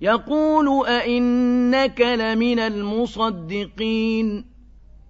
يَقُولُ أئنك لَمِنَ الْمُصَدِّقِينَ